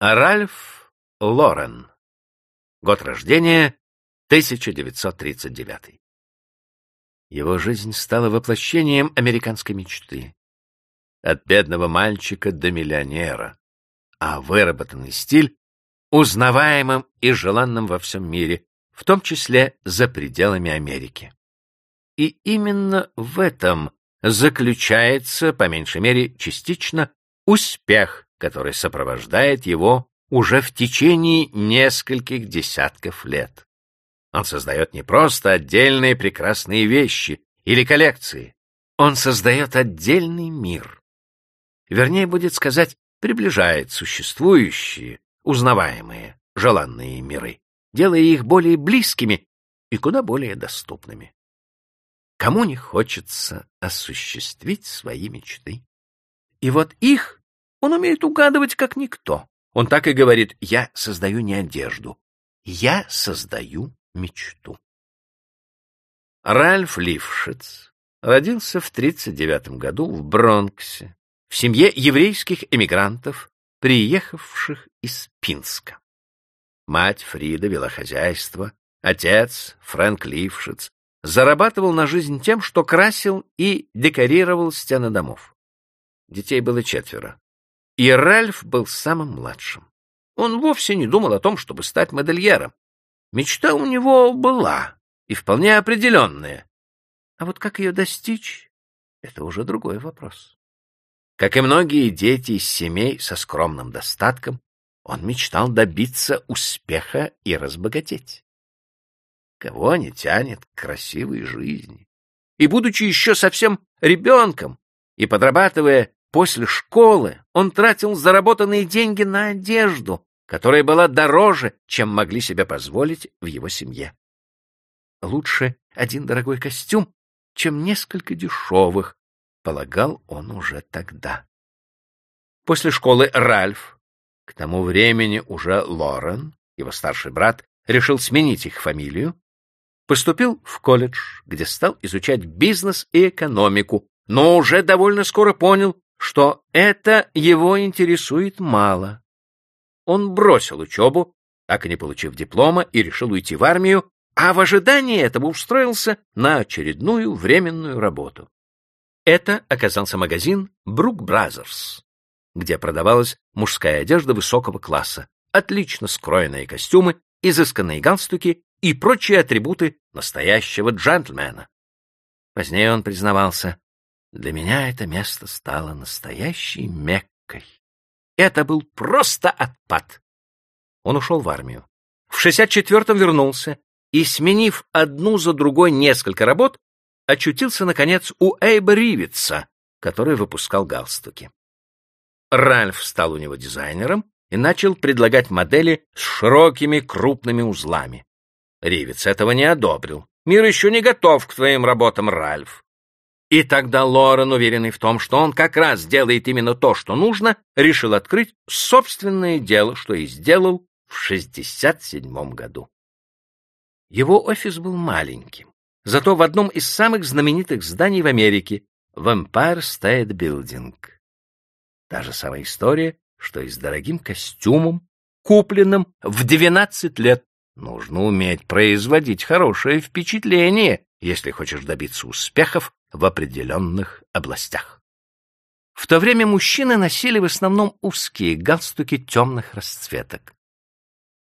Ральф Лорен. Год рождения 1939. Его жизнь стала воплощением американской мечты. От бедного мальчика до миллионера, а выработанный стиль узнаваемым и желанным во всем мире, в том числе за пределами Америки. И именно в этом заключается, по меньшей мере, частично успех который сопровождает его уже в течение нескольких десятков лет. Он создает не просто отдельные прекрасные вещи или коллекции, он создает отдельный мир. Вернее, будет сказать, приближает существующие, узнаваемые, желанные миры, делая их более близкими и куда более доступными. Кому не хочется осуществить свои мечты? И вот их он умеет угадывать, как никто. Он так и говорит, я создаю не одежду, я создаю мечту. Ральф Лившиц родился в 1939 году в Бронксе, в семье еврейских эмигрантов, приехавших из Пинска. Мать Фрида вела хозяйство, отец, Фрэнк Лившиц, зарабатывал на жизнь тем, что красил и декорировал стены домов. Детей было четверо. И Ральф был самым младшим. Он вовсе не думал о том, чтобы стать модельером. Мечта у него была, и вполне определенная. А вот как ее достичь — это уже другой вопрос. Как и многие дети из семей со скромным достатком, он мечтал добиться успеха и разбогатеть. Кого не тянет к красивой жизни? И, будучи еще совсем ребенком и подрабатывая После школы он тратил заработанные деньги на одежду, которая была дороже, чем могли себе позволить в его семье. Лучше один дорогой костюм, чем несколько дешевых, полагал он уже тогда. После школы Ральф, к тому времени уже Лорен, его старший брат, решил сменить их фамилию, поступил в колледж, где стал изучать бизнес и экономику, но уже довольно скоро понял, что это его интересует мало. Он бросил учебу, так и не получив диплома, и решил уйти в армию, а в ожидании этого устроился на очередную временную работу. Это оказался магазин Brooks Brothers, где продавалась мужская одежда высокого класса, отлично скроенные костюмы, изысканные галстуки и прочие атрибуты настоящего джентльмена. Позднее он признавался, для меня это место стало настоящей Меккой. Это был просто отпад. Он ушел в армию. В 64-м вернулся и, сменив одну за другой несколько работ, очутился, наконец, у Эйба Ривица, который выпускал галстуки. Ральф стал у него дизайнером и начал предлагать модели с широкими крупными узлами. Ривиц этого не одобрил. Мир еще не готов к твоим работам, Ральф. И тогда Лорен, уверенный в том, что он как раз делает именно то, что нужно, решил открыть собственное дело, что и сделал в 67 году. Его офис был маленьким, зато в одном из самых знаменитых зданий в Америке, в Empire State Building. Та же самая история, что и с дорогим костюмом, купленным в 12 лет. Нужно уметь производить хорошее впечатление, если хочешь добиться успехов в определенных областях. В то время мужчины носили в основном узкие галстуки темных расцветок.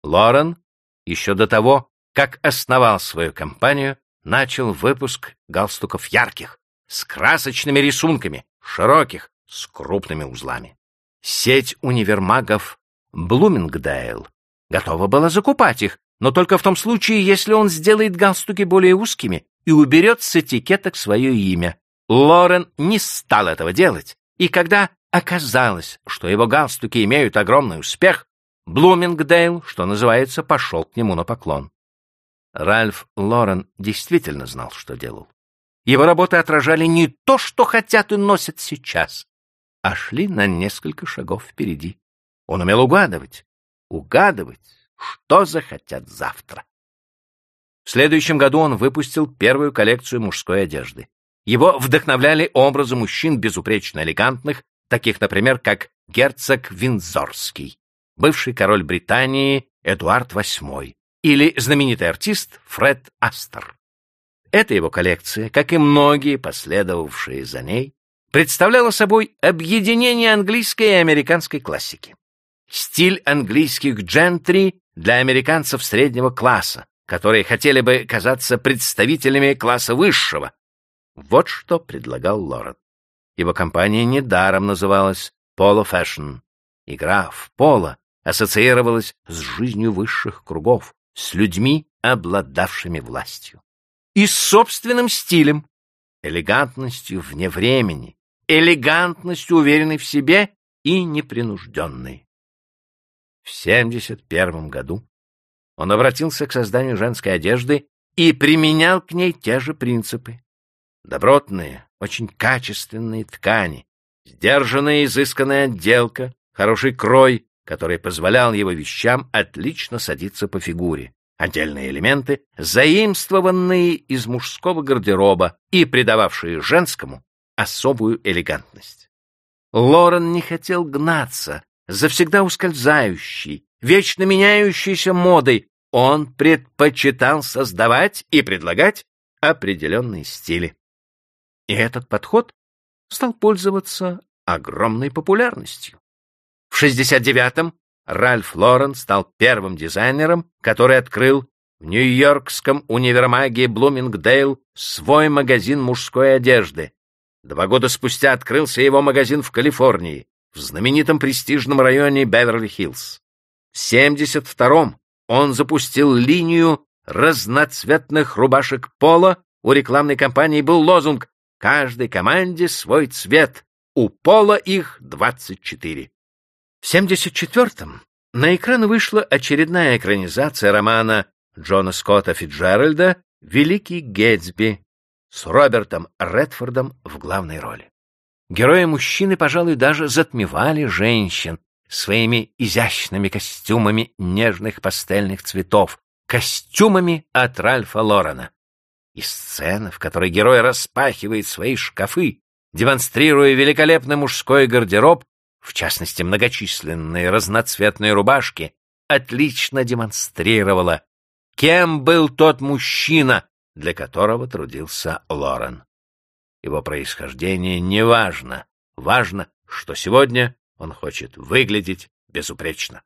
Лорен еще до того, как основал свою компанию, начал выпуск галстуков ярких, с красочными рисунками, широких, с крупными узлами. Сеть универмагов Блумингдейл готова была закупать их, но только в том случае, если он сделает галстуки более узкими и уберет с этикеток свое имя. Лорен не стал этого делать, и когда оказалось, что его галстуки имеют огромный успех, Блумингдейл, что называется, пошел к нему на поклон. Ральф Лорен действительно знал, что делал. Его работы отражали не то, что хотят и носят сейчас, а шли на несколько шагов впереди. Он умел угадывать, угадывать, что захотят завтра. Следующем году он выпустил первую коллекцию мужской одежды. Его вдохновляли образы мужчин безупречно элегантных, таких, например, как герцог Виндзорский. бывший король Британии Эдуард VIII или знаменитый артист Фред Астер. Эта его коллекция, как и многие последовавшие за ней, представляла собой объединение английской и американской классики. Стиль английских джентри для американцев среднего класса, которые хотели бы казаться представителями класса высшего. Вот что предлагал Лорен. Его компания недаром называлась Polo Fashion. Игра в поло ассоциировалась с жизнью высших кругов, с людьми, обладавшими властью. И с собственным стилем, элегантностью вне времени, элегантностью уверенной в себе и непринужденной. В 71 году он обратился к созданию женской одежды и применял к ней те же принципы. Добротные, очень качественные ткани, сдержанная изысканная отделка, хороший крой, который позволял его вещам отлично садиться по фигуре, отдельные элементы, заимствованные из мужского гардероба и придававшие женскому особую элегантность. Лорен не хотел гнаться за всегда ускользающей, вечно меняющейся модой, он предпочитал создавать и предлагать определенные стили. И этот подход стал пользоваться огромной популярностью. В 69-м Ральф Лорен стал первым дизайнером, который открыл в Нью-Йоркском универмаге Блумингдейл свой магазин мужской одежды. Два года спустя открылся его магазин в Калифорнии, в знаменитом престижном районе Беверли-Хиллз. В 72-м он запустил линию разноцветных рубашек пола. У рекламной кампании был лозунг «Каждой команде свой цвет, у пола их 24». В 74-м на экран вышла очередная экранизация романа Джона Скотта Фитджеральда «Великий Гэтсби» с Робертом Редфордом в главной роли. Герои-мужчины, пожалуй, даже затмевали женщин, своими изящными костюмами нежных пастельных цветов, костюмами от Ральфа Лорена. И сцена, в которой герой распахивает свои шкафы, демонстрируя великолепный мужской гардероб, в частности, многочисленные разноцветные рубашки, отлично демонстрировала, кем был тот мужчина, для которого трудился Лорен. Его происхождение не важно. Важно, что сегодня он хочет выглядеть безупречно.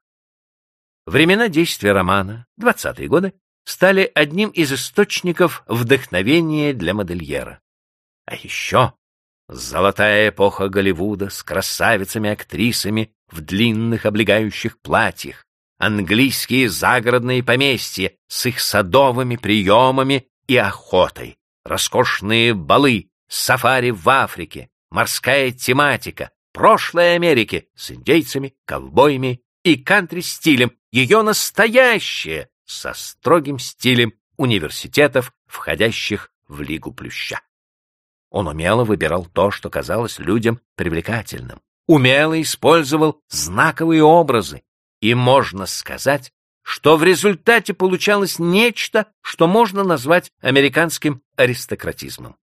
Времена действия романа, двадцатые годы, стали одним из источников вдохновения для модельера. А еще золотая эпоха Голливуда с красавицами-актрисами в длинных облегающих платьях, английские загородные поместья с их садовыми приемами и охотой, роскошные балы, сафари в Африке, морская тематика, прошлое Америки с индейцами, ковбоями и кантри-стилем, ее настоящее со строгим стилем университетов, входящих в Лигу Плюща. Он умело выбирал то, что казалось людям привлекательным, умело использовал знаковые образы, и можно сказать, что в результате получалось нечто, что можно назвать американским аристократизмом.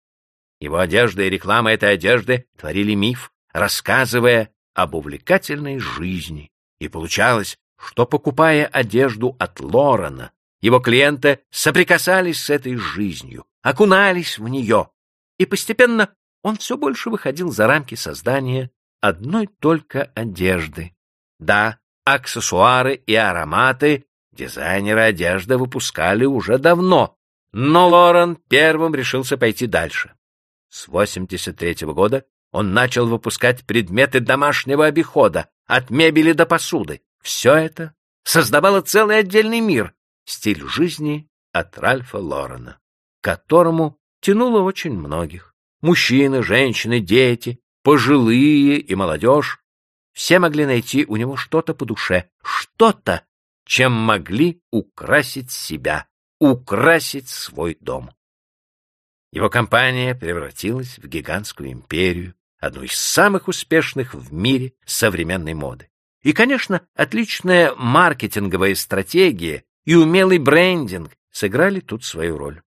Его одежда и реклама этой одежды творили миф, рассказывая об увлекательной жизни. И получалось, что, покупая одежду от Лорена, его клиенты соприкасались с этой жизнью, окунались в нее, и постепенно он все больше выходил за рамки создания одной только одежды. Да, аксессуары и ароматы дизайнеры одежды выпускали уже давно, но Лорен первым решился пойти дальше. С 83 -го года он начал выпускать предметы домашнего обихода, от мебели до посуды. Все это создавало целый отдельный мир, стиль жизни от Ральфа Лорена, которому тянуло очень многих. Мужчины, женщины, дети, пожилые и молодежь. Все могли найти у него что-то по душе, что-то, чем могли украсить себя, украсить свой дом. Его компания превратилась в гигантскую империю, одну из самых успешных в мире современной моды. И, конечно, отличная маркетинговая стратегия и умелый брендинг сыграли тут свою роль.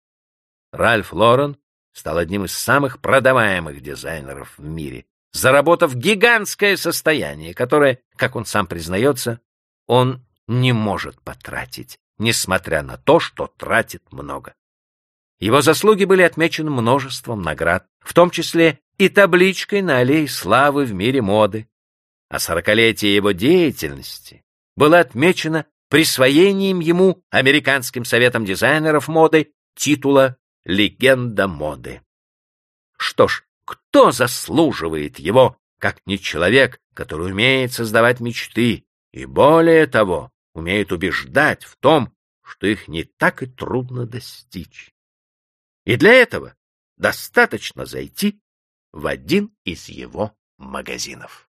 Ральф Лорен стал одним из самых продаваемых дизайнеров в мире, заработав гигантское состояние, которое, как он сам признается, он не может потратить, несмотря на то, что тратит много. Его заслуги были отмечены множеством наград, в том числе и табличкой на аллее славы в мире моды. А сорокалетие его деятельности было отмечено присвоением ему Американским советом дизайнеров моды титула «Легенда моды». Что ж, кто заслуживает его, как не человек, который умеет создавать мечты и, более того, умеет убеждать в том, что их не так и трудно достичь. И для этого достаточно зайти в один из его магазинов.